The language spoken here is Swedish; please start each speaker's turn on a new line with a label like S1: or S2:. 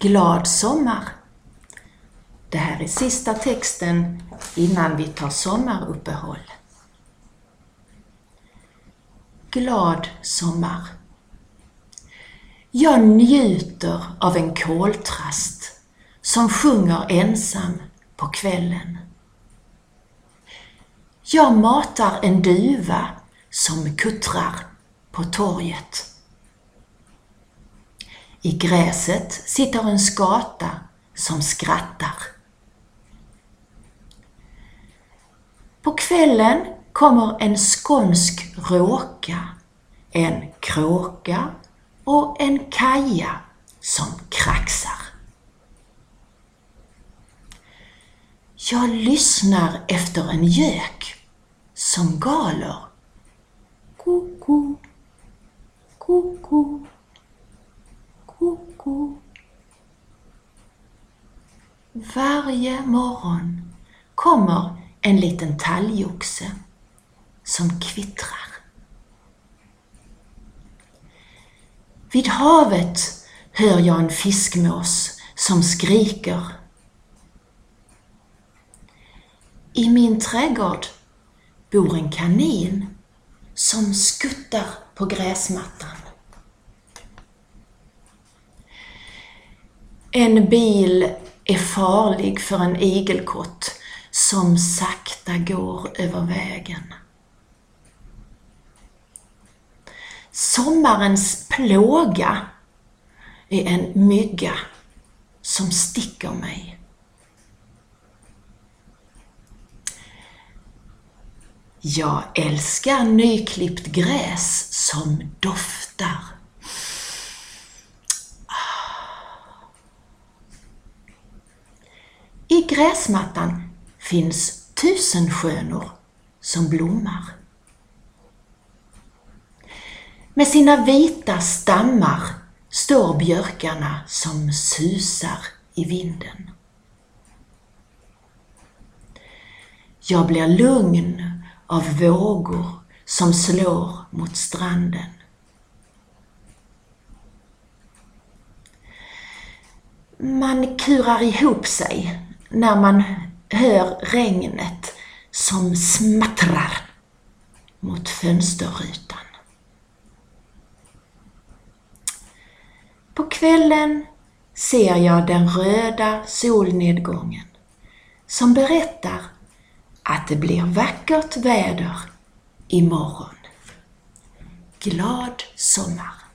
S1: Glad sommar! Det här är sista texten innan vi tar sommaruppehåll. Glad sommar! Jag njuter av en koltrast som sjunger ensam på kvällen. Jag matar en duva som kuttrar på torget. I gräset sitter en skata som skrattar. På kvällen kommer en skånsk råka, en kråka och en kaja som kraxar. Jag lyssnar efter en gök som galer. Koko, koko ko-ko. Varje morgon kommer en liten talgoxe som kvittrar. Vid havet hör jag en fiskmås som skriker. I min trädgård bor en kanin som skuttar på gräsmattan. En bil är farlig för en igelkott som sakta går över vägen. Sommarens plåga är en mygga som sticker mig. Jag älskar nyklippt gräs som doftar. I gräsmattan finns tusenskönor som blommar. Med sina vita stammar står björkarna som susar i vinden. Jag blir lugn av vågor som slår mot stranden. Man kurar ihop sig när man hör regnet som smattrar mot fönsterrutan. På kvällen ser jag den röda solnedgången som berättar att det blir vackert väder imorgon. Glad sommar!